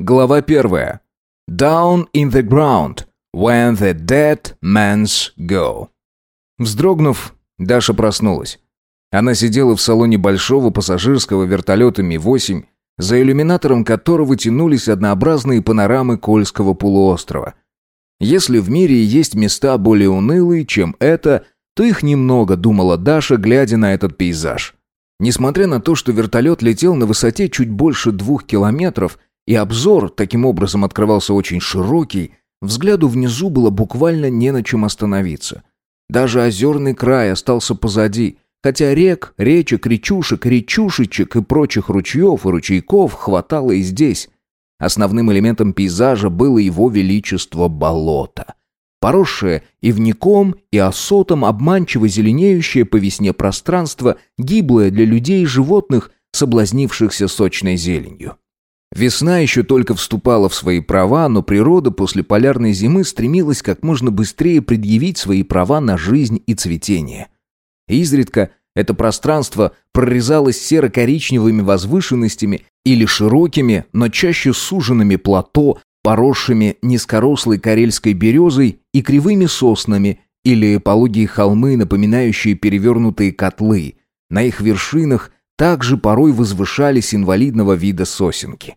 Глава первая. Down in the ground, when the dead men's go. Вздрогнув, Даша проснулась. Она сидела в салоне большого пассажирского вертолета Ми-8, за иллюминатором которого тянулись однообразные панорамы Кольского полуострова. Если в мире есть места более унылые, чем это, то их немного, думала Даша, глядя на этот пейзаж. Несмотря на то, что вертолет летел на высоте чуть больше двух километров, и обзор таким образом открывался очень широкий, взгляду внизу было буквально не на чем остановиться. Даже озерный край остался позади, хотя рек, речек, речушек, речушечек и прочих ручьев и ручейков хватало и здесь. Основным элементом пейзажа было его величество болото поросшее ивником и осотом, обманчиво зеленеющее по весне пространство, гиблое для людей и животных, соблазнившихся сочной зеленью. Весна еще только вступала в свои права, но природа после полярной зимы стремилась как можно быстрее предъявить свои права на жизнь и цветение. Изредка это пространство прорезалось серо-коричневыми возвышенностями или широкими, но чаще суженными плато, поросшими низкорослой карельской березой и кривыми соснами или пологие холмы, напоминающие перевернутые котлы. На их вершинах также порой возвышались инвалидного вида сосенки.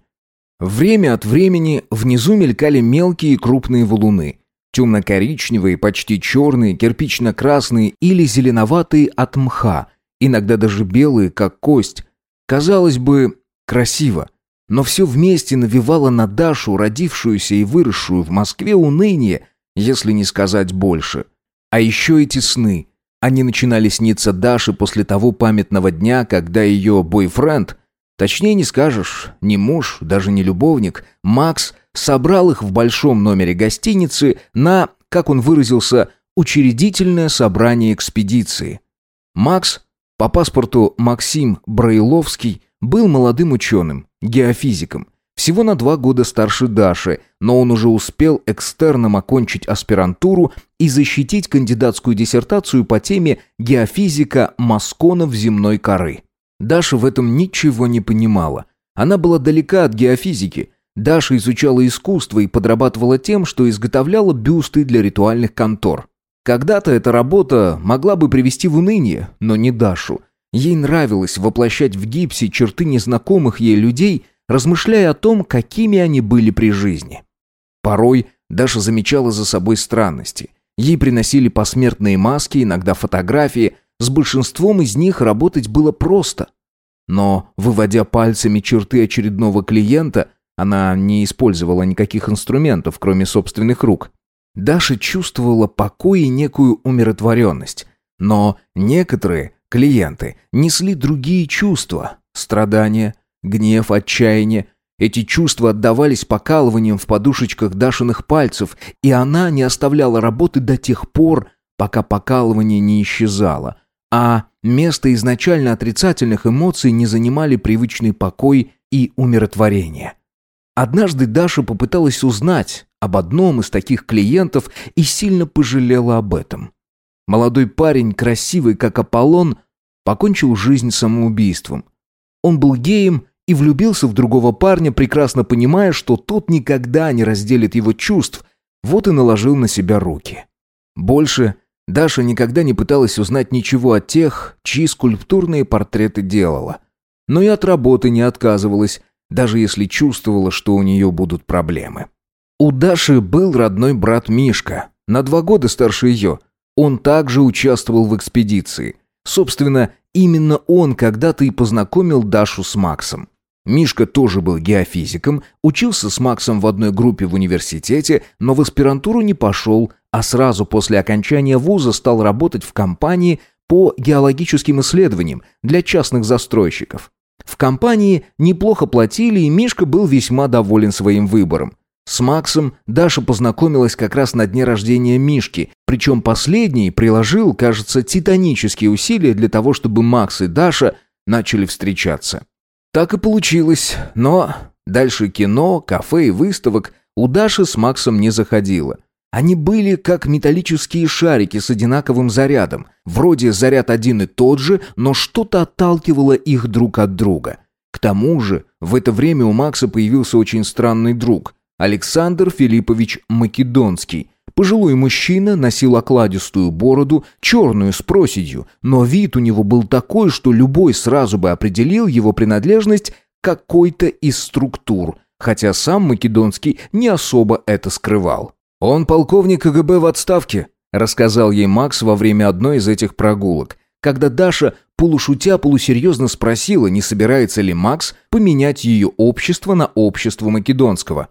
Время от времени внизу мелькали мелкие и крупные валуны, темно-коричневые, почти черные, кирпично-красные или зеленоватые от мха, иногда даже белые, как кость. Казалось бы, красиво – но все вместе навевало на Дашу, родившуюся и выросшую в Москве, уныние, если не сказать больше. А еще эти сны. Они начинали сниться Даше после того памятного дня, когда ее бойфренд, точнее не скажешь, не муж, даже не любовник, Макс собрал их в большом номере гостиницы на, как он выразился, учредительное собрание экспедиции. Макс, по паспорту Максим Брайловский, был молодым ученым, геофизиком. Всего на два года старше Даши, но он уже успел экстерном окончить аспирантуру и защитить кандидатскую диссертацию по теме «Геофизика масконов земной коры». Даша в этом ничего не понимала. Она была далека от геофизики. Даша изучала искусство и подрабатывала тем, что изготовляла бюсты для ритуальных контор. Когда-то эта работа могла бы привести в уныние, но не Дашу – Ей нравилось воплощать в гипсе черты незнакомых ей людей, размышляя о том, какими они были при жизни. Порой Даша замечала за собой странности. Ей приносили посмертные маски, иногда фотографии. С большинством из них работать было просто. Но, выводя пальцами черты очередного клиента, она не использовала никаких инструментов, кроме собственных рук. Даша чувствовала покой и некую умиротворенность. Но некоторые Клиенты несли другие чувства – страдания, гнев, отчаяние. Эти чувства отдавались покалыванием в подушечках Дашиных пальцев, и она не оставляла работы до тех пор, пока покалывание не исчезало, а место изначально отрицательных эмоций не занимали привычный покой и умиротворение. Однажды Даша попыталась узнать об одном из таких клиентов и сильно пожалела об этом. Молодой парень, красивый как Аполлон, покончил жизнь самоубийством. Он был геем и влюбился в другого парня, прекрасно понимая, что тот никогда не разделит его чувств, вот и наложил на себя руки. Больше Даша никогда не пыталась узнать ничего от тех, чьи скульптурные портреты делала. Но и от работы не отказывалась, даже если чувствовала, что у нее будут проблемы. У Даши был родной брат Мишка, на два года старше ее – он также участвовал в экспедиции. Собственно, именно он когда-то и познакомил Дашу с Максом. Мишка тоже был геофизиком, учился с Максом в одной группе в университете, но в аспирантуру не пошел, а сразу после окончания вуза стал работать в компании по геологическим исследованиям для частных застройщиков. В компании неплохо платили, и Мишка был весьма доволен своим выбором. С Максом Даша познакомилась как раз на дне рождения Мишки, причем последний приложил, кажется, титанические усилия для того, чтобы Макс и Даша начали встречаться. Так и получилось, но дальше кино, кафе и выставок у Даши с Максом не заходило. Они были как металлические шарики с одинаковым зарядом. Вроде заряд один и тот же, но что-то отталкивало их друг от друга. К тому же, в это время у Макса появился очень странный друг – Александр Филиппович Македонский. Пожилой мужчина носил окладистую бороду, черную с проседью, но вид у него был такой, что любой сразу бы определил его принадлежность какой-то из структур, хотя сам Македонский не особо это скрывал. «Он полковник КГБ в отставке», — рассказал ей Макс во время одной из этих прогулок, когда Даша полушутя полусерьезно спросила, не собирается ли Макс поменять ее общество на общество Македонского.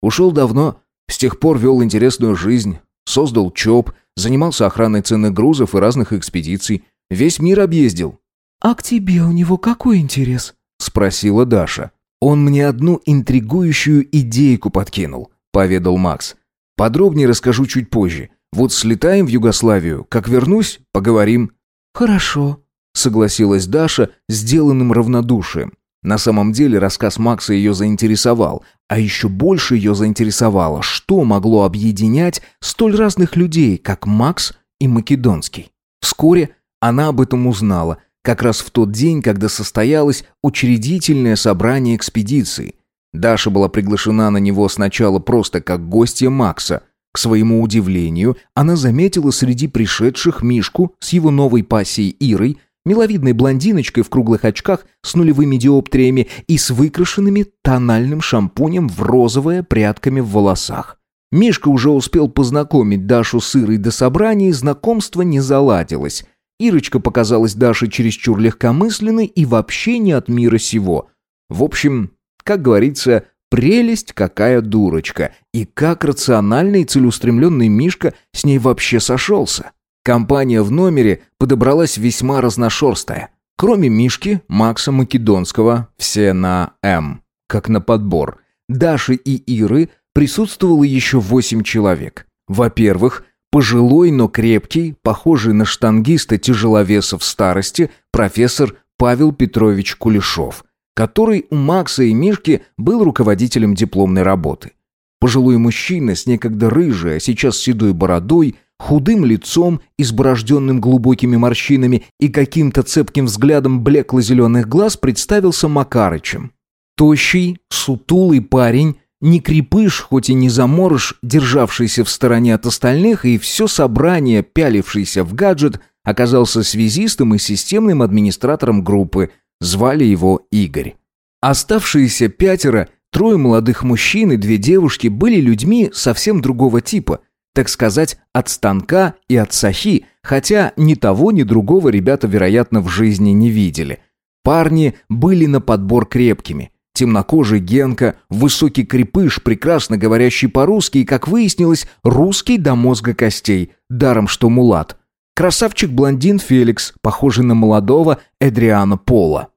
Ушел давно, с тех пор вел интересную жизнь, создал ЧОП, занимался охраной ценных грузов и разных экспедиций, весь мир объездил. «А к тебе у него какой интерес?» — спросила Даша. «Он мне одну интригующую идейку подкинул», — поведал Макс. «Подробнее расскажу чуть позже. Вот слетаем в Югославию, как вернусь, поговорим». «Хорошо», — согласилась Даша, сделанным равнодушием. На самом деле рассказ Макса ее заинтересовал, а еще больше ее заинтересовало, что могло объединять столь разных людей, как Макс и Македонский. Вскоре она об этом узнала, как раз в тот день, когда состоялось учредительное собрание экспедиции. Даша была приглашена на него сначала просто как гостья Макса. К своему удивлению, она заметила среди пришедших Мишку с его новой пассией Ирой – миловидной блондиночкой в круглых очках с нулевыми диоптриями и с выкрашенными тональным шампунем в розовое прядками в волосах. Мишка уже успел познакомить Дашу с Ирой до собрания, и знакомство не заладилось. Ирочка показалась Даше чересчур легкомысленной и вообще не от мира сего. В общем, как говорится, прелесть какая дурочка, и как рациональный и целеустремленный Мишка с ней вообще сошелся. Компания в номере подобралась весьма разношерстая. Кроме Мишки, Макса Македонского, все на «М», как на подбор. Даши и Иры присутствовало еще восемь человек. Во-первых, пожилой, но крепкий, похожий на штангиста тяжеловеса в старости, профессор Павел Петрович Кулешов, который у Макса и Мишки был руководителем дипломной работы. Пожилой мужчина с некогда рыжей, а сейчас седой бородой, худым лицом, изборожденным глубокими морщинами и каким-то цепким взглядом блекло-зеленых глаз представился Макарычем. Тощий, сутулый парень, не крепыш, хоть и не заморыш, державшийся в стороне от остальных, и все собрание, пялившийся в гаджет, оказался связистом и системным администратором группы. Звали его Игорь. Оставшиеся пятеро, трое молодых мужчин и две девушки, были людьми совсем другого типа – так сказать, от станка и от сахи, хотя ни того, ни другого ребята, вероятно, в жизни не видели. Парни были на подбор крепкими. Темнокожий Генка, высокий крепыш, прекрасно говорящий по-русски и, как выяснилось, русский до мозга костей, даром что мулат. Красавчик-блондин Феликс, похожий на молодого Эдриана Пола.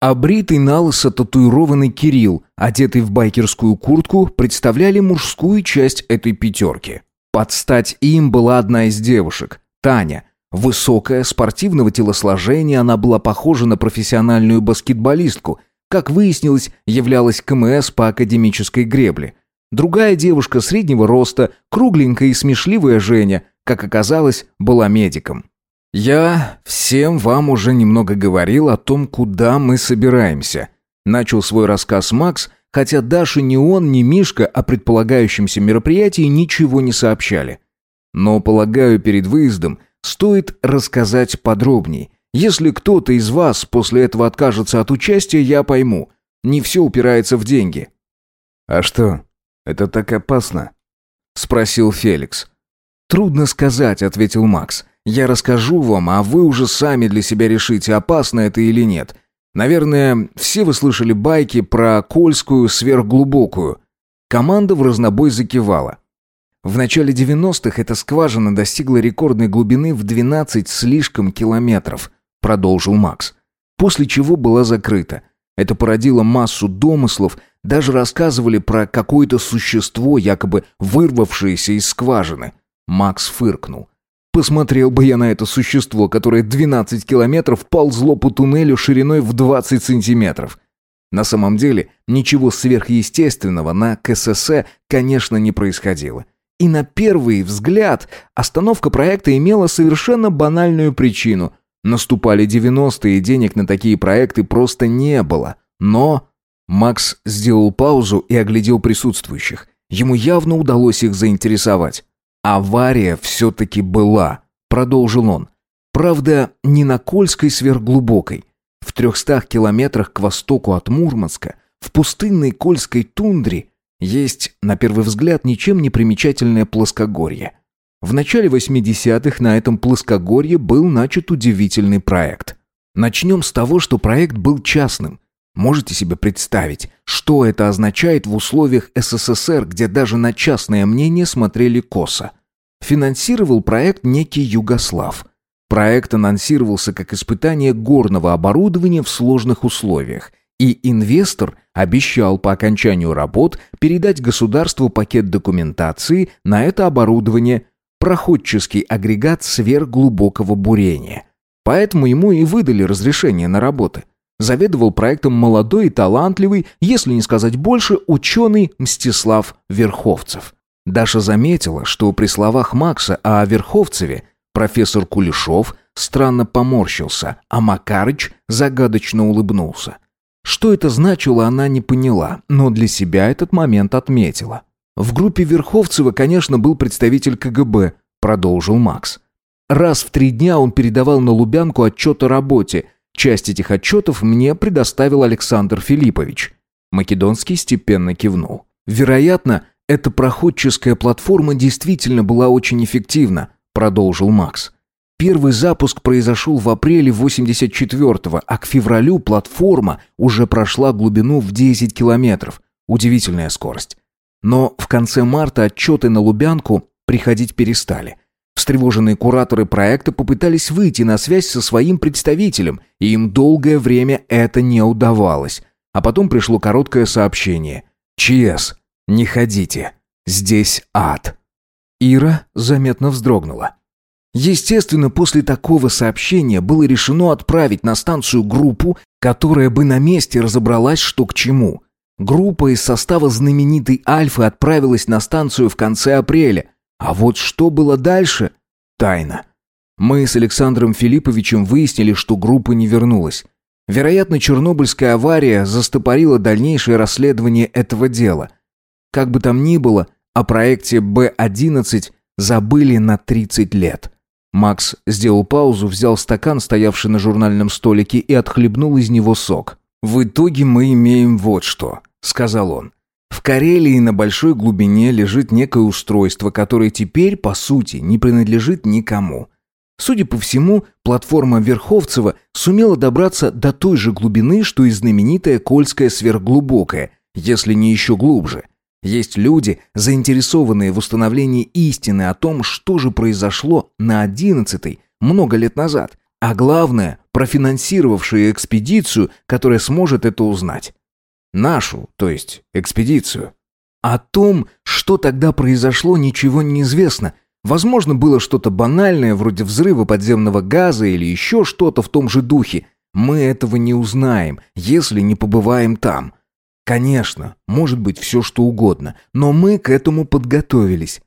Обритый налысо татуированный Кирилл, одетый в байкерскую куртку, представляли мужскую часть этой пятерки. Под стать им была одна из девушек, Таня. Высокая, спортивного телосложения, она была похожа на профессиональную баскетболистку. Как выяснилось, являлась КМС по академической гребле. Другая девушка среднего роста, кругленькая и смешливая Женя, как оказалось, была медиком. «Я всем вам уже немного говорил о том, куда мы собираемся», начал свой рассказ Макс – хотя Даша ни он, ни Мишка о предполагающемся мероприятии ничего не сообщали. Но, полагаю, перед выездом стоит рассказать подробней. Если кто-то из вас после этого откажется от участия, я пойму. Не все упирается в деньги. «А что, это так опасно?» — спросил Феликс. «Трудно сказать», — ответил Макс. «Я расскажу вам, а вы уже сами для себя решите, опасно это или нет. Наверное, все вы слышали байки про Кольскую сверхглубокую. Команда в разнобой закивала. В начале 90-х эта скважина достигла рекордной глубины в 12 слишком километров, продолжил Макс. После чего была закрыта. Это породило массу домыслов, даже рассказывали про какое-то существо, якобы вырвавшееся из скважины. Макс фыркнул. Посмотрел бы я на это существо, которое 12 километров ползло по туннелю шириной в 20 сантиметров. На самом деле, ничего сверхъестественного на КСС, конечно, не происходило. И на первый взгляд остановка проекта имела совершенно банальную причину. Наступали 90-е, и денег на такие проекты просто не было. Но... Макс сделал паузу и оглядел присутствующих. Ему явно удалось их заинтересовать. «Авария все-таки была», — продолжил он. «Правда, не на Кольской сверхглубокой. В трехстах километрах к востоку от Мурманска, в пустынной Кольской тундре, есть, на первый взгляд, ничем не примечательное плоскогорье. В начале 80-х на этом плоскогорье был начат удивительный проект. Начнем с того, что проект был частным. Можете себе представить, что это означает в условиях СССР, где даже на частное мнение смотрели косо? Финансировал проект некий Югослав. Проект анонсировался как испытание горного оборудования в сложных условиях, и инвестор обещал по окончанию работ передать государству пакет документации на это оборудование, проходческий агрегат сверхглубокого бурения. Поэтому ему и выдали разрешение на работы. Заведовал проектом молодой и талантливый, если не сказать больше, ученый Мстислав Верховцев. Даша заметила, что при словах Макса о Верховцеве профессор Кулешов странно поморщился, а Макарыч загадочно улыбнулся. Что это значило, она не поняла, но для себя этот момент отметила. В группе Верховцева, конечно, был представитель КГБ, продолжил Макс. Раз в три дня он передавал на Лубянку отчет о работе, Часть этих отчетов мне предоставил Александр Филиппович. Македонский степенно кивнул. Вероятно, эта проходческая платформа действительно была очень эффективна, продолжил Макс. Первый запуск произошел в апреле 84-го, а к февралю платформа уже прошла глубину в 10 километров. Удивительная скорость. Но в конце марта отчеты на Лубянку приходить перестали. Встревоженные кураторы проекта попытались выйти на связь со своим представителем, и им долгое время это не удавалось. А потом пришло короткое сообщение. «ЧС, не ходите. Здесь ад». Ира заметно вздрогнула. Естественно, после такого сообщения было решено отправить на станцию группу, которая бы на месте разобралась, что к чему. Группа из состава знаменитой «Альфы» отправилась на станцию в конце апреля, а вот что было дальше – тайна. Мы с Александром Филипповичем выяснили, что группа не вернулась. Вероятно, Чернобыльская авария застопорила дальнейшее расследование этого дела. Как бы там ни было, о проекте Б-11 забыли на 30 лет. Макс сделал паузу, взял стакан, стоявший на журнальном столике, и отхлебнул из него сок. «В итоге мы имеем вот что», — сказал он. В Карелии на большой глубине лежит некое устройство, которое теперь, по сути, не принадлежит никому. Судя по всему, платформа Верховцева сумела добраться до той же глубины, что и знаменитая Кольская сверхглубокая, если не еще глубже. Есть люди, заинтересованные в установлении истины о том, что же произошло на одиннадцатой много лет назад, а главное, профинансировавшие экспедицию, которая сможет это узнать. Нашу, то есть экспедицию. О том, что тогда произошло, ничего не известно. Возможно, было что-то банальное, вроде взрыва подземного газа или еще что-то в том же духе. Мы этого не узнаем, если не побываем там. Конечно, может быть все что угодно, но мы к этому подготовились.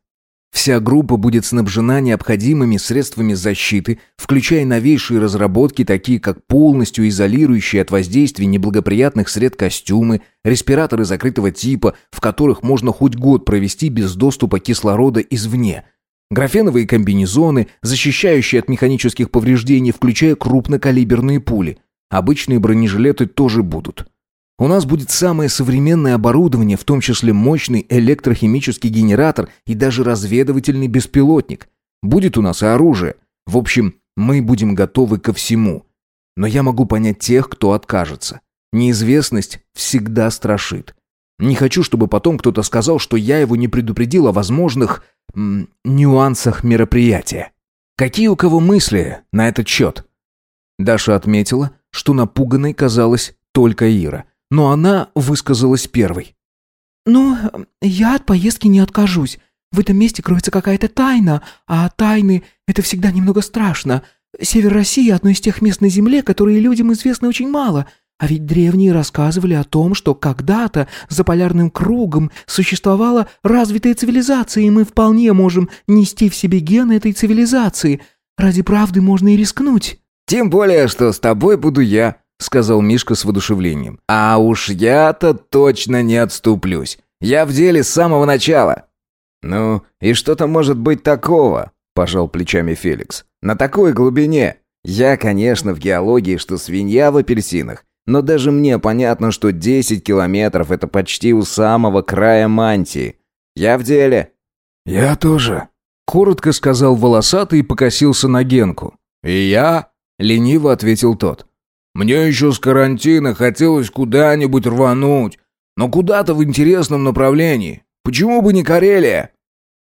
Вся группа будет снабжена необходимыми средствами защиты, включая новейшие разработки, такие как полностью изолирующие от воздействия неблагоприятных сред костюмы, респираторы закрытого типа, в которых можно хоть год провести без доступа кислорода извне, графеновые комбинезоны, защищающие от механических повреждений, включая крупнокалиберные пули. Обычные бронежилеты тоже будут. У нас будет самое современное оборудование, в том числе мощный электрохимический генератор и даже разведывательный беспилотник. Будет у нас и оружие. В общем, мы будем готовы ко всему. Но я могу понять тех, кто откажется. Неизвестность всегда страшит. Не хочу, чтобы потом кто-то сказал, что я его не предупредил о возможных м, нюансах мероприятия. Какие у кого мысли на этот счет? Даша отметила, что напуганной казалась только Ира – но она высказалась первой. «Ну, я от поездки не откажусь. В этом месте кроется какая-то тайна, а тайны — это всегда немного страшно. Север России — одно из тех мест на Земле, которые людям известны очень мало. А ведь древние рассказывали о том, что когда-то за полярным кругом существовала развитая цивилизация, и мы вполне можем нести в себе гены этой цивилизации. Ради правды можно и рискнуть». «Тем более, что с тобой буду я», сказал Мишка с воодушевлением. «А уж я-то точно не отступлюсь. Я в деле с самого начала». «Ну, и что там может быть такого?» – пожал плечами Феликс. «На такой глубине. Я, конечно, в геологии, что свинья в апельсинах, но даже мне понятно, что 10 километров – это почти у самого края мантии. Я в деле». «Я тоже», – коротко сказал волосатый и покосился на Генку. «И я?» – лениво ответил тот. «Мне еще с карантина хотелось куда-нибудь рвануть, но куда-то в интересном направлении. Почему бы не Карелия?»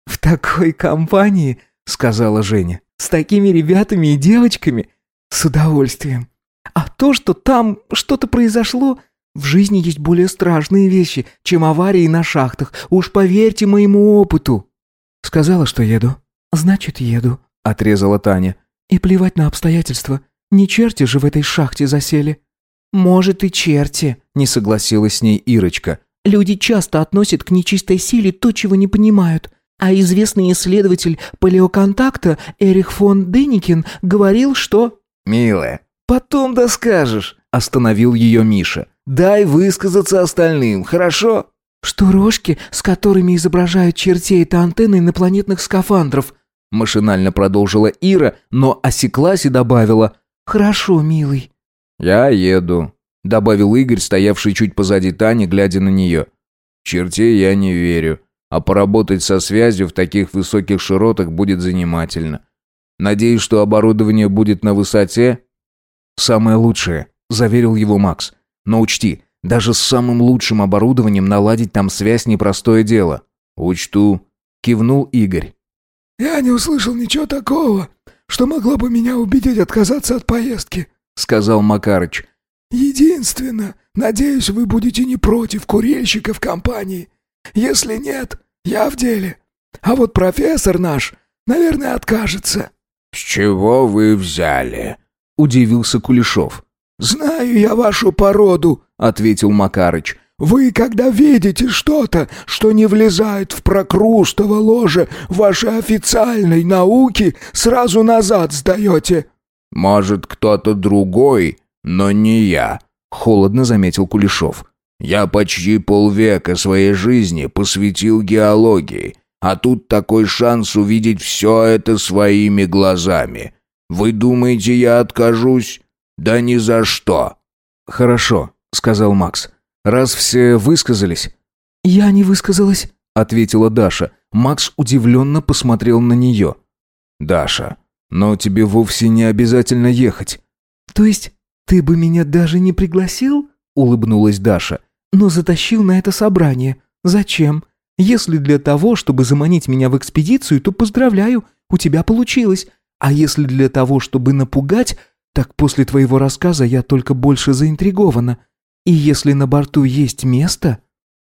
«В такой компании», — сказала Женя, — «с такими ребятами и девочками. С удовольствием. А то, что там что-то произошло, в жизни есть более страшные вещи, чем аварии на шахтах. Уж поверьте моему опыту». «Сказала, что еду. Значит, еду», — отрезала Таня. «И плевать на обстоятельства. Не черти же в этой шахте засели». «Может, и черти», — не согласилась с ней Ирочка. «Люди часто относят к нечистой силе то, чего не понимают. А известный исследователь палеоконтакта Эрих фон Деникин говорил, что...» «Милая, потом доскажешь», — остановил ее Миша. «Дай высказаться остальным, хорошо?» «Что рожки, с которыми изображают чертей, это антенны инопланетных скафандров», — машинально продолжила Ира, но осеклась и добавила. «Хорошо, милый». «Я еду», — добавил Игорь, стоявший чуть позади Тани, глядя на нее. «Чертей я не верю, а поработать со связью в таких высоких широтах будет занимательно. Надеюсь, что оборудование будет на высоте?» «Самое лучшее», — заверил его Макс. «Но учти, даже с самым лучшим оборудованием наладить там связь непростое дело». «Учту», — кивнул Игорь. «Я не услышал ничего такого, что могло бы меня убедить отказаться от поездки», — сказал Макарыч. «Единственно, надеюсь, вы будете не против курильщика в компании. Если нет, я в деле. А вот профессор наш, наверное, откажется». «С чего вы взяли?» — удивился Кулешов. «Знаю я вашу породу», — ответил Макарыч. «Вы, когда видите что-то, что не влезает в прокрустово ложе вашей официальной науки, сразу назад сдаете». «Может, кто-то другой, но не я», — холодно заметил Кулешов. «Я почти полвека своей жизни посвятил геологии, а тут такой шанс увидеть все это своими глазами. Вы думаете, я откажусь? Да ни за что!» «Хорошо», — сказал Макс. «Раз все высказались...» «Я не высказалась», — ответила Даша. Макс удивленно посмотрел на нее. «Даша, но тебе вовсе не обязательно ехать». «То есть ты бы меня даже не пригласил?» — улыбнулась Даша. «Но затащил на это собрание. Зачем? Если для того, чтобы заманить меня в экспедицию, то поздравляю, у тебя получилось. А если для того, чтобы напугать, так после твоего рассказа я только больше заинтригована. И если на борту есть место...»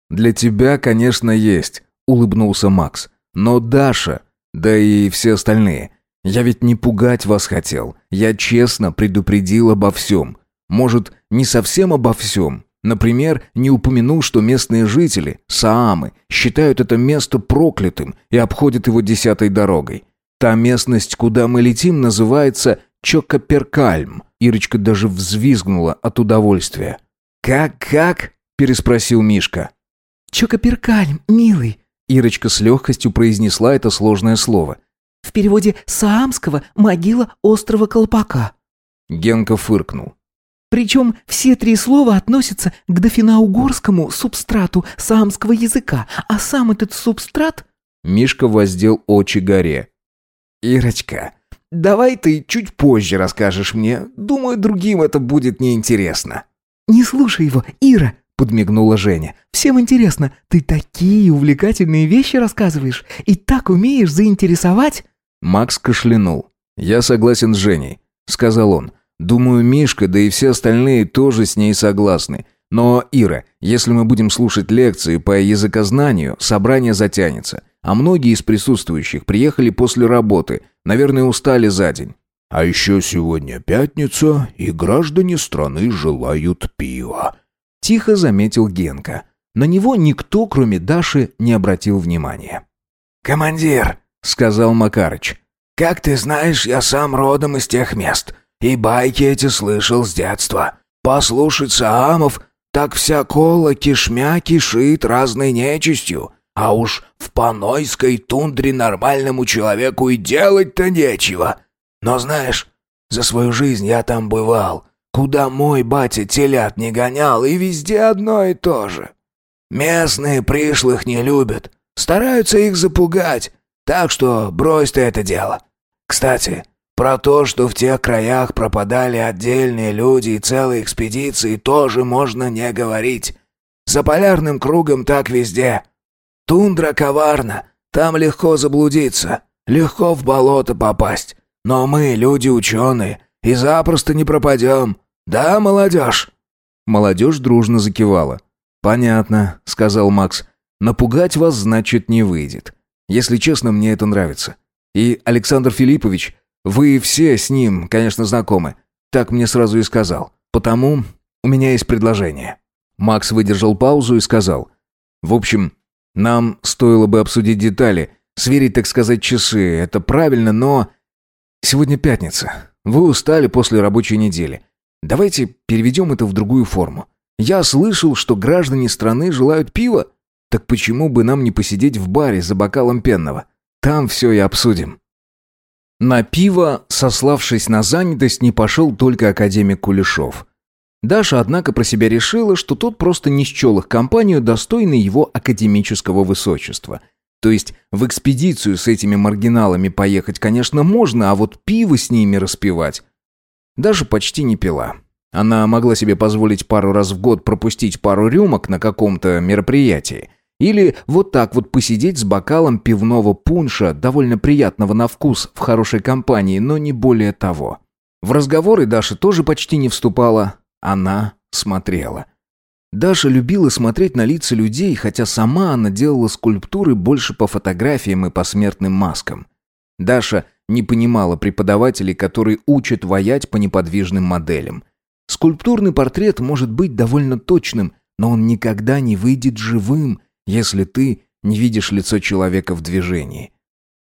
«Для тебя, конечно, есть», — улыбнулся Макс. «Но Даша, да и все остальные, я ведь не пугать вас хотел. Я честно предупредил обо всем. Может, не совсем обо всем, Например, не упомянул, что местные жители, саамы, считают это место проклятым и обходят его десятой дорогой. Та местность, куда мы летим, называется Чокоперкальм. Ирочка даже взвизгнула от удовольствия. «Как-как?» – переспросил Мишка. «Чокоперкальм, милый», – Ирочка с легкостью произнесла это сложное слово. «В переводе саамского «могила острова Колпака». Генка фыркнул. Причем все три слова относятся к дофинаугорскому субстрату саамского языка, а сам этот субстрат... Мишка воздел очи горе. «Ирочка, давай ты чуть позже расскажешь мне. Думаю, другим это будет неинтересно». «Не слушай его, Ира!» — подмигнула Женя. «Всем интересно, ты такие увлекательные вещи рассказываешь и так умеешь заинтересовать...» Макс кашлянул. «Я согласен с Женей», — сказал он. Думаю, Мишка, да и все остальные тоже с ней согласны. Но, Ира, если мы будем слушать лекции по языкознанию, собрание затянется. А многие из присутствующих приехали после работы, наверное, устали за день. А еще сегодня пятница, и граждане страны желают пива. Тихо заметил Генка. На него никто, кроме Даши, не обратил внимания. «Командир», — сказал Макарыч, — «как ты знаешь, я сам родом из тех мест. И байки эти слышал с детства. послушаться амов, так вся кола кишмя кишит разной нечистью. А уж в панойской тундре нормальному человеку и делать-то нечего. Но знаешь, за свою жизнь я там бывал, куда мой батя телят не гонял, и везде одно и то же. Местные пришлых не любят, стараются их запугать, так что брось ты это дело. Кстати, про то, что в тех краях пропадали отдельные люди и целые экспедиции, тоже можно не говорить. За полярным кругом так везде. Тундра коварна, там легко заблудиться, легко в болото попасть. Но мы, люди ученые, и запросто не пропадем. Да, молодежь?» Молодежь дружно закивала. «Понятно», — сказал Макс. «Напугать вас, значит, не выйдет. Если честно, мне это нравится. И Александр Филиппович, вы все с ним, конечно, знакомы. Так мне сразу и сказал. Потому у меня есть предложение». Макс выдержал паузу и сказал. «В общем, нам стоило бы обсудить детали, сверить, так сказать, часы. Это правильно, но... Сегодня пятница. Вы устали после рабочей недели. Давайте переведем это в другую форму. Я слышал, что граждане страны желают пива. Так почему бы нам не посидеть в баре за бокалом пенного? Там все и обсудим». На пиво, сославшись на занятость, не пошел только академик Кулешов. Даша, однако, про себя решила, что тот просто не счел их компанию, достойной его академического высочества. То есть в экспедицию с этими маргиналами поехать, конечно, можно, а вот пиво с ними распивать. Даша почти не пила. Она могла себе позволить пару раз в год пропустить пару рюмок на каком-то мероприятии. Или вот так вот посидеть с бокалом пивного пунша, довольно приятного на вкус, в хорошей компании, но не более того. В разговоры Даша тоже почти не вступала. Она смотрела. Даша любила смотреть на лица людей, хотя сама она делала скульптуры больше по фотографиям и по смертным маскам. Даша не понимала преподавателей, которые учат воять по неподвижным моделям. Скульптурный портрет может быть довольно точным, но он никогда не выйдет живым, если ты не видишь лицо человека в движении.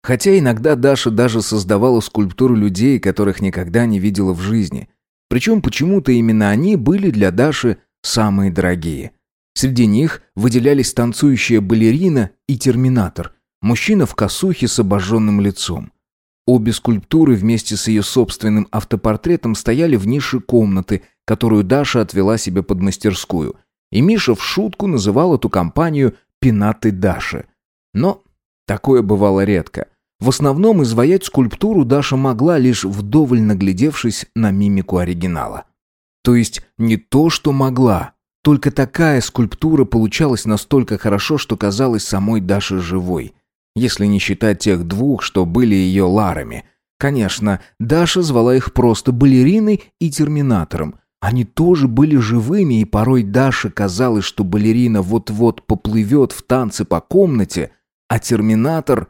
Хотя иногда Даша даже создавала скульптуры людей, которых никогда не видела в жизни. Причем почему-то именно они были для Даши самые дорогие. Среди них выделялись танцующая балерина и терминатор, мужчина в косухе с обожженным лицом. Обе скульптуры вместе с ее собственным автопортретом стояли в нише комнаты, которую Даша отвела себе под мастерскую. И Миша в шутку называл эту компанию «пенаты Даши». Но такое бывало редко. В основном изваять скульптуру Даша могла, лишь вдоволь наглядевшись на мимику оригинала. То есть не то, что могла. Только такая скульптура получалась настолько хорошо, что казалась самой Даше живой – если не считать тех двух, что были ее ларами. Конечно, Даша звала их просто балериной и терминатором. Они тоже были живыми, и порой Даше казалось, что балерина вот-вот поплывет в танце по комнате, а терминатор...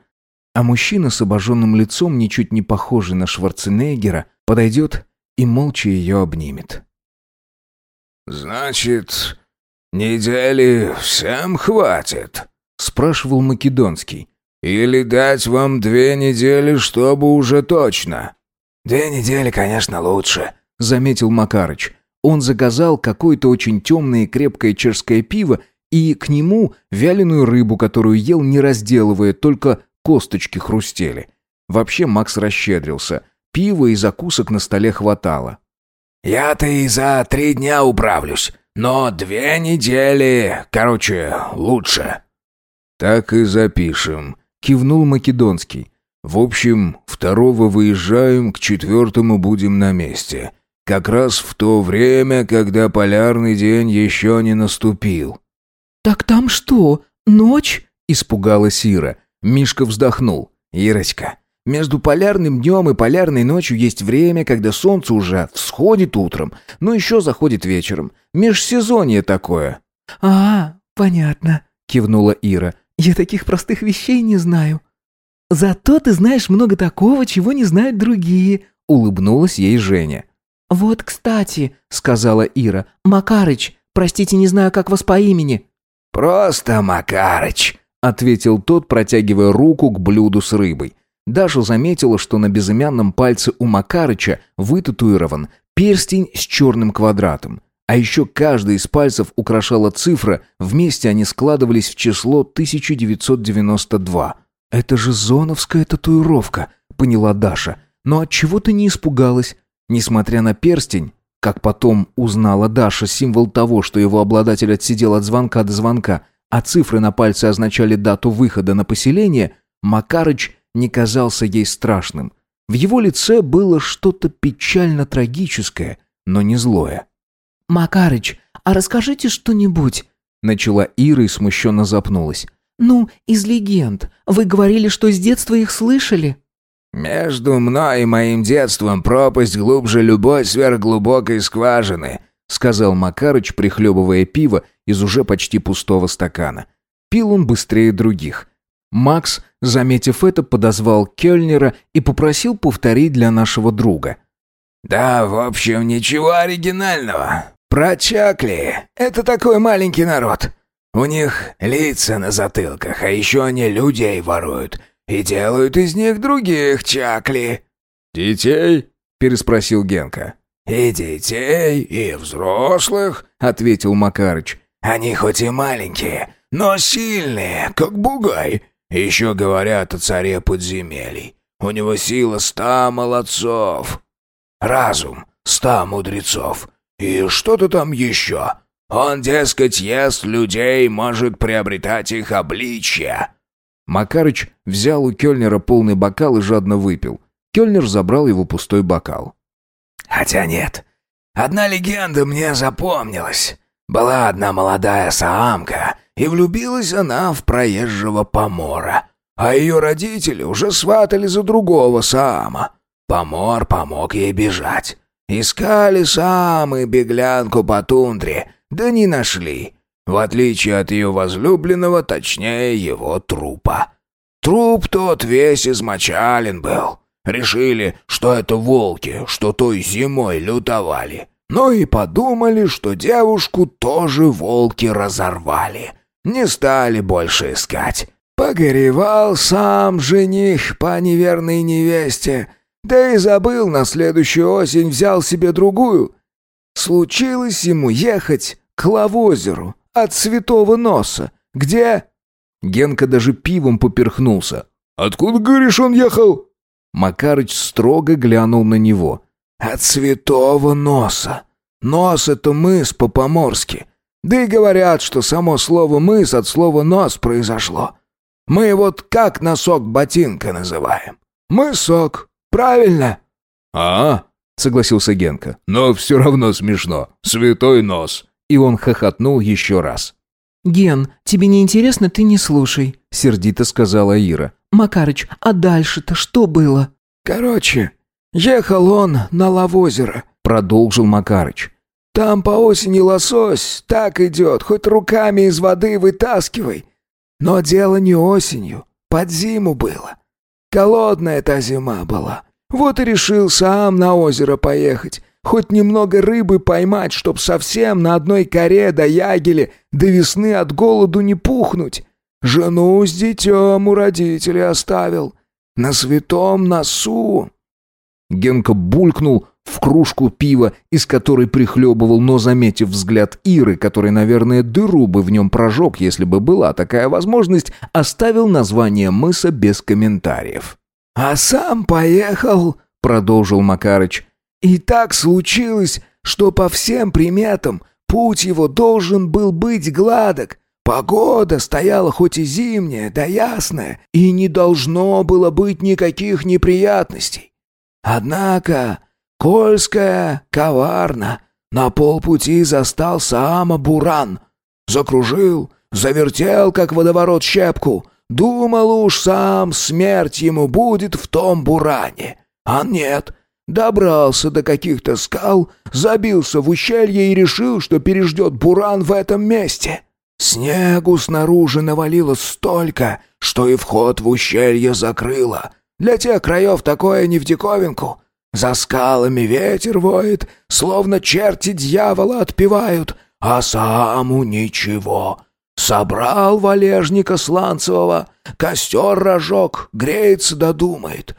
А мужчина с обожженным лицом, ничуть не похожий на Шварценеггера, подойдет и молча ее обнимет. «Значит, недели всем хватит?» — спрашивал Македонский. Или дать вам две недели, чтобы уже точно?» «Две недели, конечно, лучше», — заметил Макарыч. Он заказал какое-то очень темное и крепкое чешское пиво и к нему вяленую рыбу, которую ел не разделывая, только косточки хрустели. Вообще Макс расщедрился. Пива и закусок на столе хватало. «Я-то и за три дня управлюсь, но две недели, короче, лучше». «Так и запишем», Кивнул Македонский. «В общем, второго выезжаем, к четвертому будем на месте. Как раз в то время, когда полярный день еще не наступил». «Так там что, ночь?» – испугалась Ира. Мишка вздохнул. «Ирочка, между полярным днем и полярной ночью есть время, когда солнце уже всходит утром, но еще заходит вечером. Межсезонье такое». «А, понятно», — кивнула Ира. Я таких простых вещей не знаю. Зато ты знаешь много такого, чего не знают другие», — улыбнулась ей Женя. «Вот, кстати», — сказала Ира, — «Макарыч, простите, не знаю, как вас по имени». «Просто Макарыч», — ответил тот, протягивая руку к блюду с рыбой. Даша заметила, что на безымянном пальце у Макарыча вытатуирован перстень с черным квадратом. А еще каждый из пальцев украшала цифра, вместе они складывались в число 1992. «Это же зоновская татуировка», — поняла Даша. «Но от чего ты не испугалась? Несмотря на перстень, как потом узнала Даша, символ того, что его обладатель отсидел от звонка до звонка, а цифры на пальце означали дату выхода на поселение, Макарыч не казался ей страшным. В его лице было что-то печально трагическое, но не злое. «Макарыч, а расскажите что-нибудь», — начала Ира и смущенно запнулась. «Ну, из легенд. Вы говорили, что с детства их слышали». «Между мной и моим детством пропасть глубже любой сверхглубокой скважины», сказал Макарыч, прихлебывая пиво из уже почти пустого стакана. Пил он быстрее других. Макс, заметив это, подозвал Кёльнера и попросил повторить для нашего друга. «Да, в общем, ничего оригинального. Про Чакли. Это такой маленький народ. У них лица на затылках, а еще они людей воруют и делают из них других Чакли». «Детей?» — переспросил Генка. «И детей, и взрослых», — ответил Макарыч. «Они хоть и маленькие, но сильные, как бугай. Еще говорят о царе подземелий. У него сила ста молодцов, разум ста мудрецов и что-то там еще. Он, дескать, ест людей, может приобретать их обличья». Макарыч взял у Кёльнера полный бокал и жадно выпил. Кёльнер забрал его пустой бокал. «Хотя нет. Одна легенда мне запомнилась. Была одна молодая саамка, и влюбилась она в проезжего помора. А ее родители уже сватали за другого саама. Помор помог ей бежать. Искали самы беглянку по тундре, да не нашли. В отличие от ее возлюбленного, точнее, его трупа. Труп тот весь измочален был. Решили, что это волки, что той зимой лютовали. Ну и подумали, что девушку тоже волки разорвали. Не стали больше искать. Погоревал сам жених по неверной невесте, да и забыл на следующую осень взял себе другую. Случилось ему ехать к Лавозеру от Святого Носа, где... Генка даже пивом поперхнулся. «Откуда, говоришь, он ехал?» Макарыч строго глянул на него. От святого носа. Нос — это мыс по-поморски. Да и говорят, что само слово «мыс» от слова «нос» произошло. Мы вот как носок ботинка называем? Мысок, правильно? «А, — согласился Генка, — но все равно смешно. Святой нос». И он хохотнул еще раз. «Ген, тебе не интересно, ты не слушай», — сердито сказала Ира. «Макарыч, а дальше-то что было?» «Короче, «Ехал он на Лавозеро», — продолжил Макарыч. «Там по осени лосось так идет, хоть руками из воды вытаскивай. Но дело не осенью, под зиму было. Голодная та зима была. Вот и решил сам на озеро поехать, хоть немного рыбы поймать, чтоб совсем на одной коре до ягели до весны от голоду не пухнуть. Жену с детем у родителей оставил. На святом носу Генка булькнул в кружку пива, из которой прихлебывал, но, заметив взгляд Иры, который, наверное, дыру бы в нем прожег, если бы была такая возможность, оставил название мыса без комментариев. «А сам поехал», — продолжил Макарыч. «И так случилось, что по всем приметам путь его должен был быть гладок. Погода стояла хоть и зимняя, да ясная, и не должно было быть никаких неприятностей. Однако Кольская коварно на полпути застал Саама Буран. Закружил, завертел, как водоворот щепку. Думал уж сам, смерть ему будет в том буране. А нет, добрался до каких-то скал, забился в ущелье и решил, что переждет буран в этом месте. Снегу снаружи навалило столько, что и вход в ущелье закрыло — для тех краев такое не в диковинку. За скалами ветер воет, словно черти дьявола отпевают, а саму ничего. Собрал валежника сланцевого, костер рожок, греется да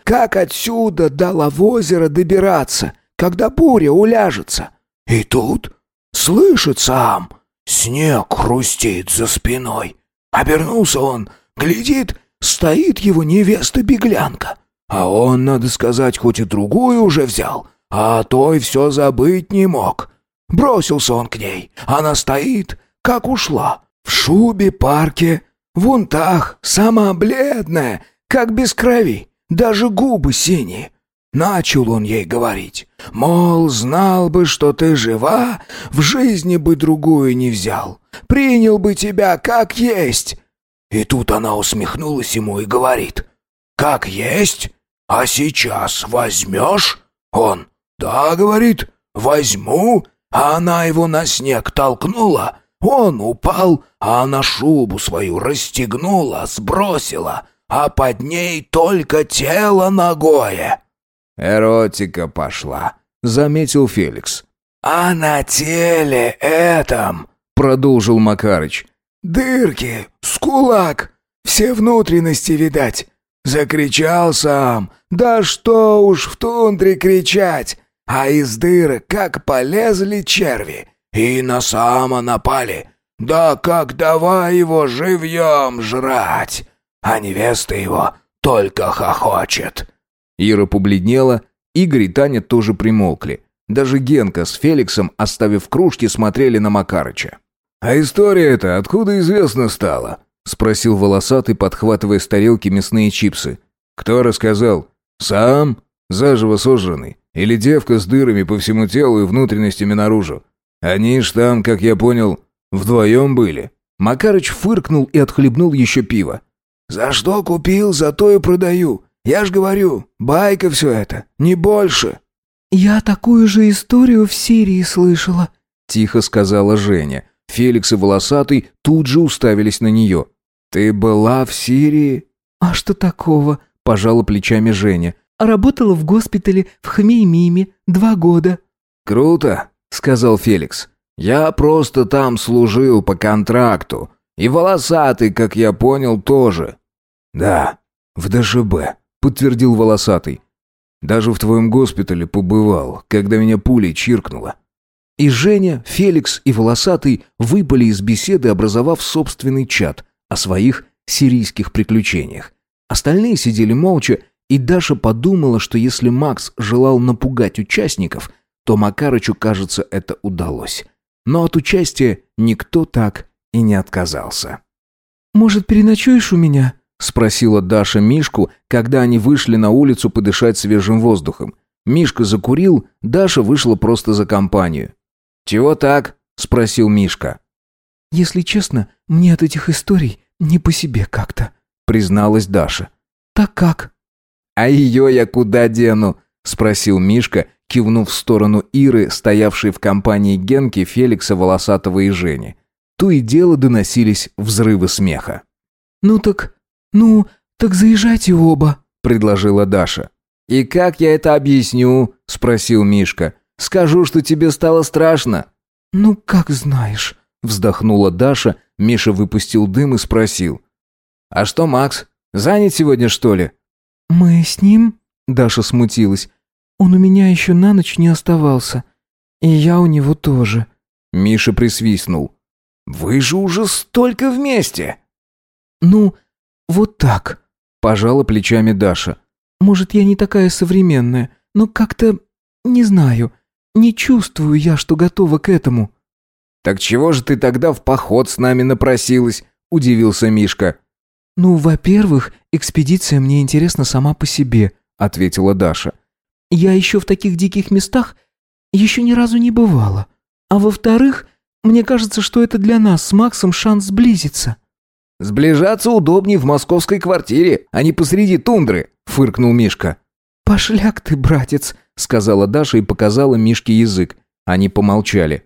как отсюда до Лавозера добираться, когда буря уляжется. И тут слышит сам. Снег хрустит за спиной. Обернулся он, глядит, стоит его невеста-беглянка. А он, надо сказать, хоть и другую уже взял, а той все забыть не мог. Бросился он к ней, она стоит, как ушла, в шубе, парке, в унтах, сама бледная, как без крови, даже губы синие. Начал он ей говорить, мол, знал бы, что ты жива, в жизни бы другую не взял, принял бы тебя как есть. И тут она усмехнулась ему и говорит, как есть, а сейчас возьмешь? Он, да, говорит, возьму, а она его на снег толкнула, он упал, а она шубу свою расстегнула, сбросила, а под ней только тело ногое. «Эротика пошла», — заметил Феликс. «А на теле этом», — продолжил Макарыч, — «дырки, скулак, все внутренности видать». Закричал сам. «Да что уж в тундре кричать!» А из дырок как полезли черви. И на сама напали. Да как давай его живьем жрать! А невеста его только хохочет. Ира побледнела, Игорь и Таня тоже примолкли. Даже Генка с Феликсом, оставив кружки, смотрели на Макарыча. «А история эта откуда известна стала?» — спросил волосатый, подхватывая с тарелки мясные чипсы. «Кто рассказал? Сам? Заживо сожранный? Или девка с дырами по всему телу и внутренностями наружу? Они ж там, как я понял, вдвоем были». Макарыч фыркнул и отхлебнул еще пиво. «За что купил, за то и продаю. Я ж говорю, байка все это, не больше». «Я такую же историю в Сирии слышала», — тихо сказала Женя. Феликс и Волосатый тут же уставились на нее. «Ты была в Сирии?» «А что такого?» – пожала плечами Женя. «Работала в госпитале в Хмеймиме два года». «Круто», – сказал Феликс. «Я просто там служил по контракту. И Волосатый, как я понял, тоже». «Да, в ДШБ», – подтвердил Волосатый. «Даже в твоем госпитале побывал, когда меня пулей чиркнуло. И Женя, Феликс и Волосатый выпали из беседы, образовав собственный чат о своих сирийских приключениях. Остальные сидели молча, и Даша подумала, что если Макс желал напугать участников, то Макарычу, кажется, это удалось. Но от участия никто так и не отказался. «Может, переночуешь у меня?» — спросила Даша Мишку, когда они вышли на улицу подышать свежим воздухом. Мишка закурил, Даша вышла просто за компанию. «Чего так?» — спросил Мишка. «Если честно, мне от этих историй не по себе как-то», — призналась Даша. «Так как?» «А ее я куда дену?» — спросил Мишка, кивнув в сторону Иры, стоявшей в компании Генки, Феликса, Волосатого и Жени. То и дело доносились взрывы смеха. «Ну так... ну, так заезжайте оба», — предложила Даша. «И как я это объясню?» — спросил Мишка. Скажу, что тебе стало страшно». «Ну, как знаешь», — вздохнула Даша. Миша выпустил дым и спросил. «А что Макс? Занят сегодня, что ли?» «Мы с ним?» — Даша смутилась. «Он у меня еще на ночь не оставался. И я у него тоже». Миша присвистнул. «Вы же уже столько вместе!» «Ну, вот так», — пожала плечами Даша. «Может, я не такая современная, но как-то... не знаю. Не чувствую я, что готова к этому». «Так чего же ты тогда в поход с нами напросилась?» – удивился Мишка. «Ну, во-первых, экспедиция мне интересна сама по себе», – ответила Даша. «Я еще в таких диких местах еще ни разу не бывала. А во-вторых, мне кажется, что это для нас с Максом шанс сблизиться». «Сближаться удобнее в московской квартире, а не посреди тундры», – фыркнул Мишка. «Пошляк ты, братец», — сказала Даша и показала Мишке язык. Они помолчали.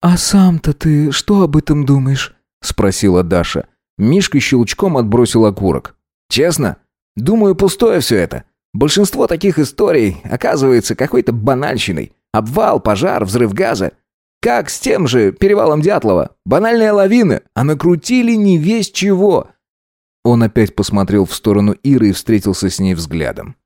«А сам-то ты что об этом думаешь?» — спросила Даша. Мишка щелчком отбросил окурок. «Честно? Думаю, пустое все это. Большинство таких историй оказывается какой-то банальщиной. Обвал, пожар, взрыв газа. Как с тем же перевалом Дятлова. Банальная лавина, а накрутили не весь чего». Он опять посмотрел в сторону Иры и встретился с ней взглядом.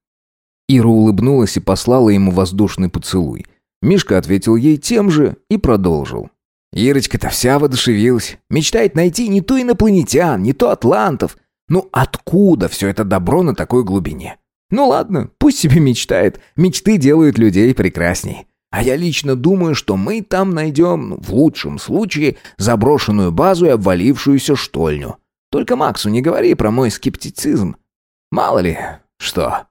Ира улыбнулась и послала ему воздушный поцелуй. Мишка ответил ей тем же и продолжил. Ирочка-то вся воодушевилась. Мечтает найти не то инопланетян, не то атлантов. Ну откуда все это добро на такой глубине? Ну ладно, пусть себе мечтает. Мечты делают людей прекрасней. А я лично думаю, что мы там найдем, ну, в лучшем случае, заброшенную базу и обвалившуюся штольню. Только Максу не говори про мой скептицизм. Мало ли, что.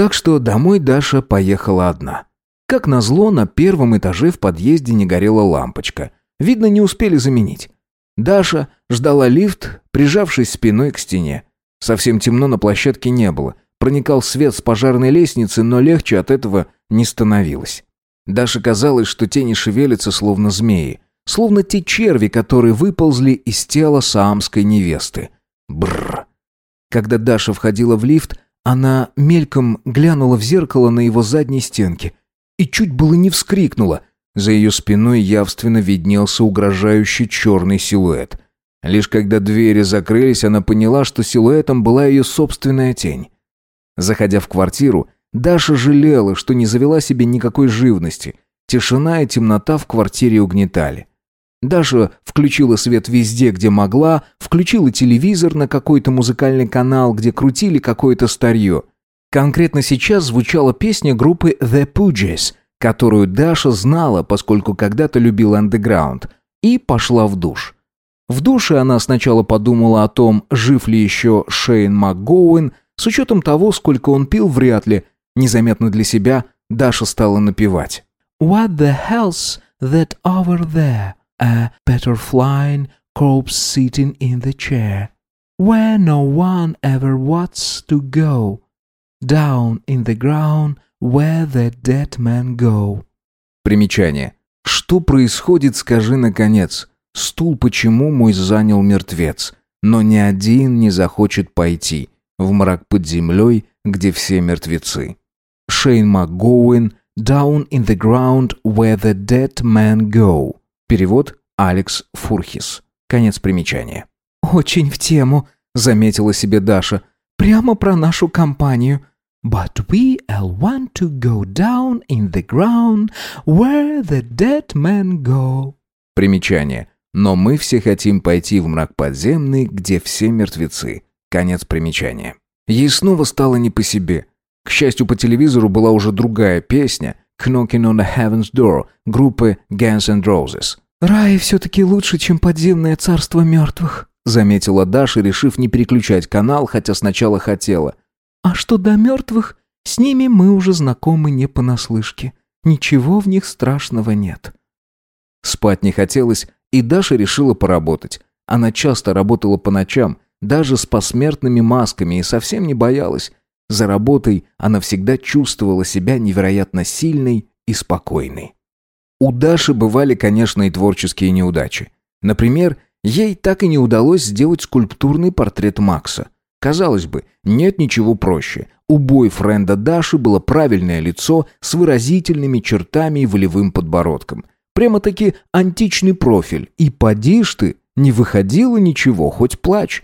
Так что домой Даша поехала одна. Как назло, на первом этаже в подъезде не горела лампочка. Видно, не успели заменить. Даша ждала лифт, прижавшись спиной к стене. Совсем темно на площадке не было. Проникал свет с пожарной лестницы, но легче от этого не становилось. Даше казалось, что тени шевелятся, словно змеи. Словно те черви, которые выползли из тела саамской невесты. Бррр. Когда Даша входила в лифт, она мельком глянула в зеркало на его задней стенке и чуть было не вскрикнула. За ее спиной явственно виднелся угрожающий черный силуэт. Лишь когда двери закрылись, она поняла, что силуэтом была ее собственная тень. Заходя в квартиру, Даша жалела, что не завела себе никакой живности. Тишина и темнота в квартире угнетали. Даша включила свет везде, где могла, включила телевизор на какой-то музыкальный канал, где крутили какое-то старье. Конкретно сейчас звучала песня группы The Pooges, которую Даша знала, поскольку когда-то любила андеграунд, и пошла в душ. В душе она сначала подумала о том, жив ли еще Шейн МакГоуэн, с учетом того, сколько он пил, вряд ли. Незаметно для себя Даша стала напевать. «What the hell's that over there?» A butterfly corpse sitting in the chair, where no one ever wants to go, down in the ground where the dead men go. Примечание. Что происходит, скажи наконец. Стул почему мой занял мертвец, но ни один не захочет пойти в мрак под землей, где все мертвецы. Шейн МакГоуэн «Down in the ground where the dead men go». Перевод Алекс Фурхис. Конец примечания. «Очень в тему», — заметила себе Даша. «Прямо про нашу компанию. But we all want to go down in the ground where the dead men go». Примечание. Но мы все хотим пойти в мрак подземный, где все мертвецы. Конец примечания. Ей снова стало не по себе. К счастью, по телевизору была уже другая песня «Knocking on the Heaven's Door» группы Guns N' Roses. «Рай все-таки лучше, чем подземное царство мертвых», заметила Даша, решив не переключать канал, хотя сначала хотела. «А что до мертвых, с ними мы уже знакомы не понаслышке. Ничего в них страшного нет». Спать не хотелось, и Даша решила поработать. Она часто работала по ночам, даже с посмертными масками, и совсем не боялась. За работой она всегда чувствовала себя невероятно сильной и спокойной. У Даши бывали, конечно, и творческие неудачи. Например, ей так и не удалось сделать скульптурный портрет Макса. Казалось бы, нет ничего проще. У бойфренда Даши было правильное лицо с выразительными чертами и волевым подбородком. Прямо-таки античный профиль. И поди ж ты, не выходило ничего, хоть плачь.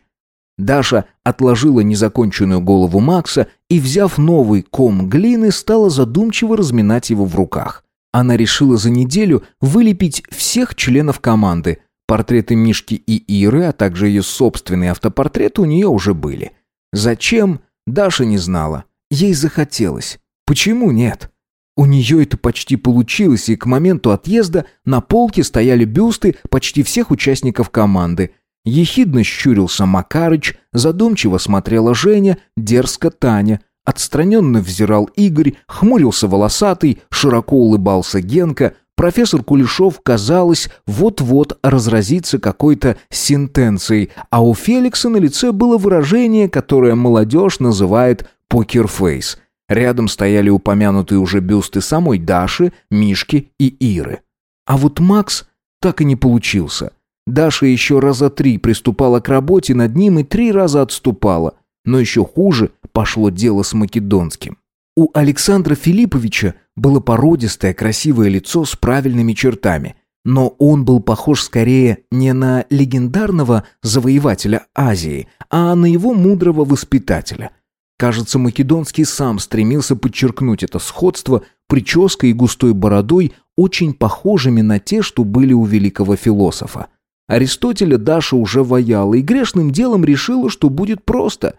Даша отложила незаконченную голову Макса и, взяв новый ком глины, стала задумчиво разминать его в руках. Она решила за неделю вылепить всех членов команды. Портреты Мишки и Иры, а также ее собственный автопортрет у нее уже были. Зачем? Даша не знала. Ей захотелось. Почему нет? У нее это почти получилось, и к моменту отъезда на полке стояли бюсты почти всех участников команды – Ехидно щурился Макарыч, задумчиво смотрела Женя, дерзко Таня. Отстраненно взирал Игорь, хмурился волосатый, широко улыбался Генка. Профессор Кулешов, казалось, вот-вот разразится какой-то сентенцией, а у Феликса на лице было выражение, которое молодежь называет «покерфейс». Рядом стояли упомянутые уже бюсты самой Даши, Мишки и Иры. А вот Макс так и не получился. Даша еще раза три приступала к работе над ним и три раза отступала. Но еще хуже пошло дело с Македонским. У Александра Филипповича было породистое красивое лицо с правильными чертами, но он был похож скорее не на легендарного завоевателя Азии, а на его мудрого воспитателя. Кажется, Македонский сам стремился подчеркнуть это сходство прической и густой бородой очень похожими на те, что были у великого философа. Аристотеля Даша уже ваяла и грешным делом решила, что будет просто.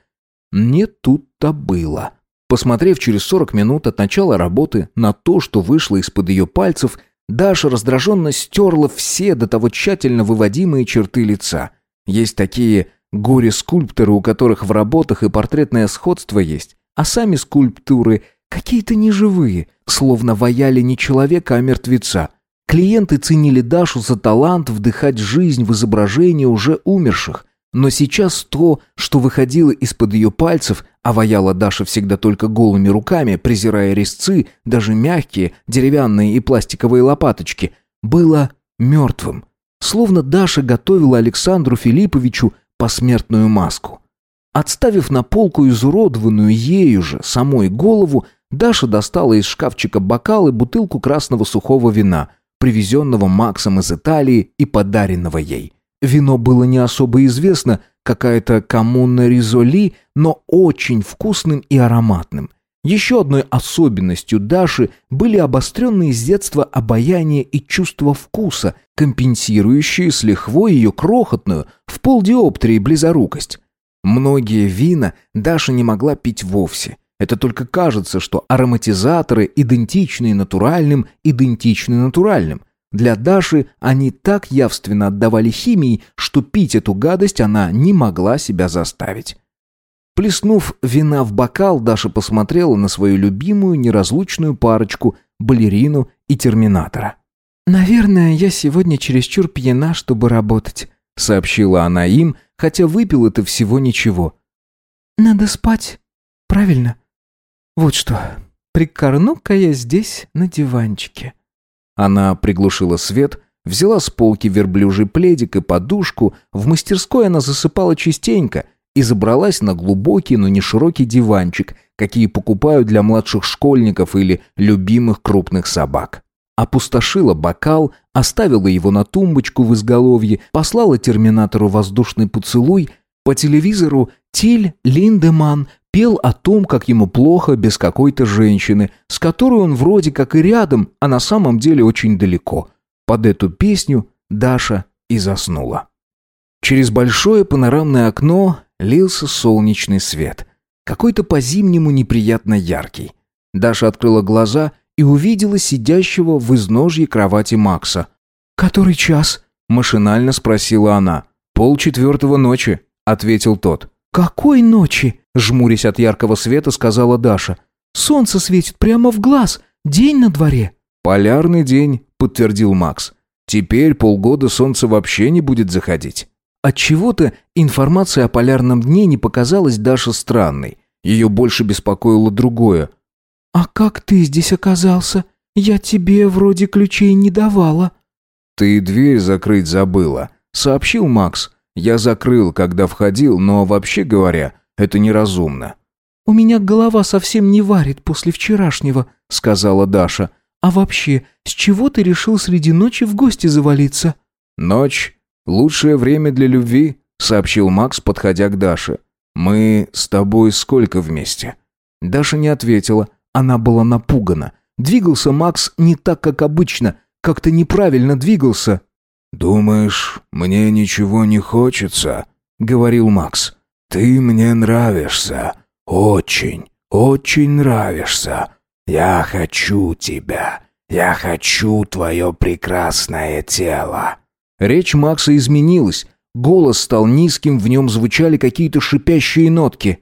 Не тут-то было. Посмотрев через 40 минут от начала работы на то, что вышло из-под ее пальцев, Даша раздраженно стерла все до того тщательно выводимые черты лица. Есть такие горе-скульпторы, у которых в работах и портретное сходство есть, а сами скульптуры какие-то неживые, словно ваяли не человека, а мертвеца. Клиенты ценили Дашу за талант вдыхать жизнь в изображение уже умерших. Но сейчас то, что выходило из-под ее пальцев, а ваяла Даша всегда только голыми руками, презирая резцы, даже мягкие, деревянные и пластиковые лопаточки, было мертвым. Словно Даша готовила Александру Филипповичу посмертную маску. Отставив на полку изуродованную ею же самой голову, Даша достала из шкафчика бокал и бутылку красного сухого вина, привезенного Максом из Италии и подаренного ей. Вино было не особо известно, какая-то коммуна ризоли, но очень вкусным и ароматным. Еще одной особенностью Даши были обостренные с детства обаяние и чувство вкуса, компенсирующие с лихвой ее крохотную, в полдиоптрии близорукость. Многие вина Даша не могла пить вовсе. Это только кажется, что ароматизаторы, идентичные натуральным, идентичны натуральным. Для Даши они так явственно отдавали химии, что пить эту гадость она не могла себя заставить. Плеснув вина в бокал, Даша посмотрела на свою любимую неразлучную парочку, балерину и терминатора. «Наверное, я сегодня чересчур пьяна, чтобы работать», — сообщила она им, хотя выпил это всего ничего. «Надо спать, правильно? Вот что, прикорну-ка я здесь на диванчике». Она приглушила свет, взяла с полки верблюжий пледик и подушку, в мастерской она засыпала частенько и забралась на глубокий, но не широкий диванчик, какие покупают для младших школьников или любимых крупных собак. Опустошила бокал, оставила его на тумбочку в изголовье, послала терминатору воздушный поцелуй. По телевизору Тиль Линдеман пел о том, как ему плохо без какой-то женщины, с которой он вроде как и рядом, а на самом деле очень далеко. Под эту песню Даша и заснула. Через большое панорамное окно лился солнечный свет. Какой-то по-зимнему неприятно яркий. Даша открыла глаза и увидела сидящего в изножье кровати Макса. «Который час?» – машинально спросила она. «Пол четвертого ночи», – ответил тот. «Какой ночи?» Жмурясь от яркого света, сказала Даша. «Солнце светит прямо в глаз. День на дворе». «Полярный день», — подтвердил Макс. «Теперь полгода солнце вообще не будет заходить». Отчего-то информация о полярном дне не показалась Даше странной. Ее больше беспокоило другое. «А как ты здесь оказался? Я тебе вроде ключей не давала». «Ты дверь закрыть забыла», — сообщил Макс. «Я закрыл, когда входил, но, вообще говоря, это неразумно». «У меня голова совсем не варит после вчерашнего», — сказала Даша. «А вообще, с чего ты решил среди ночи в гости завалиться?» «Ночь — лучшее время для любви», — сообщил Макс, подходя к Даше. «Мы с тобой сколько вместе?» Даша не ответила, она была напугана. Двигался Макс не так, как обычно, как-то неправильно двигался. «Думаешь, мне ничего не хочется?» — говорил Макс. «Ты мне нравишься. Очень, очень нравишься. Я хочу тебя. Я хочу твое прекрасное тело». Речь Макса изменилась. Голос стал низким, в нем звучали какие-то шипящие нотки.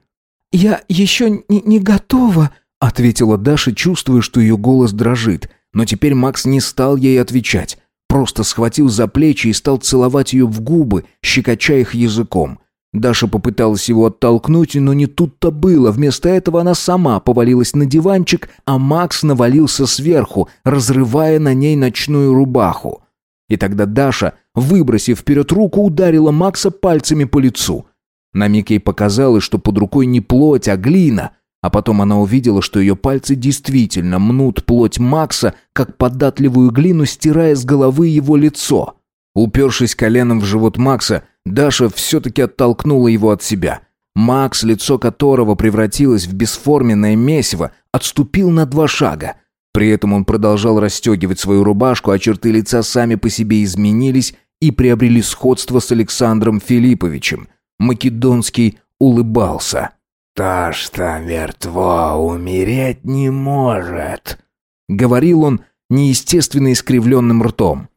«Я еще не, не готова», — ответила Даша, чувствуя, что ее голос дрожит. Но теперь Макс не стал ей отвечать. Просто схватил за плечи и стал целовать ее в губы, щекоча их языком. Даша попыталась его оттолкнуть, но не тут-то было. Вместо этого она сама повалилась на диванчик, а Макс навалился сверху, разрывая на ней ночную рубаху. И тогда Даша, выбросив вперед руку, ударила Макса пальцами по лицу. На миг ей показалось, что под рукой не плоть, а глина. А потом она увидела, что ее пальцы действительно мнут плоть Макса, как податливую глину, стирая с головы его лицо. Упершись коленом в живот Макса, Даша все-таки оттолкнула его от себя. Макс, лицо которого превратилось в бесформенное месиво, отступил на два шага. При этом он продолжал расстегивать свою рубашку, а черты лица сами по себе изменились и приобрели сходство с Александром Филипповичем. Македонский улыбался. «То, что мертво, умереть не может», — говорил он неестественно искривленным ртом.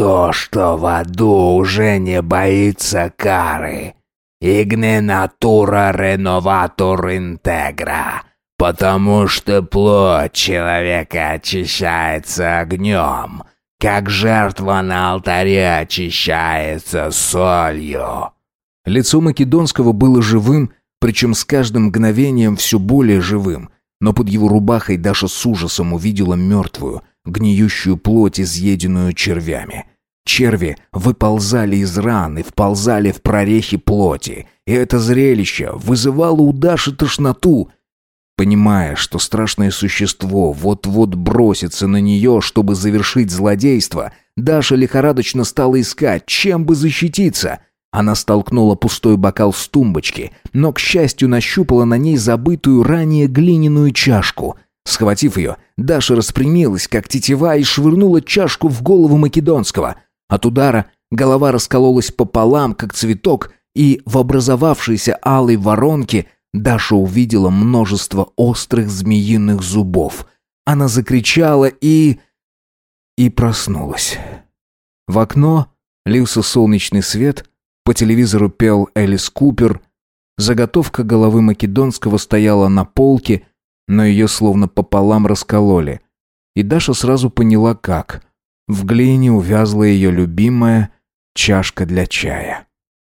«То, что в аду уже не боится кары. Игне натура реноватор интегра, потому что плоть человека очищается огнем, как жертва на алтаре очищается солью». Лицо Македонского было живым, причем с каждым мгновением все более живым, но под его рубахой Даша с ужасом увидела мертвую, гниющую плоть, изъеденную червями. Черви выползали из ран и вползали в прорехи плоти, и это зрелище вызывало у Даши тошноту. Понимая, что страшное существо вот-вот бросится на нее, чтобы завершить злодейство, Даша лихорадочно стала искать, чем бы защититься. Она столкнула пустой бокал с тумбочки, но, к счастью, нащупала на ней забытую ранее глиняную чашку — Схватив ее, Даша распрямилась, как тетива, и швырнула чашку в голову Македонского. От удара голова раскололась пополам, как цветок, и в образовавшейся алой воронке Даша увидела множество острых змеиных зубов. Она закричала и... и проснулась. В окно лился солнечный свет, по телевизору пел Элис Купер, заготовка головы Македонского стояла на полке, но ее словно пополам раскололи. И Даша сразу поняла, как. В глине увязла ее любимая чашка для чая.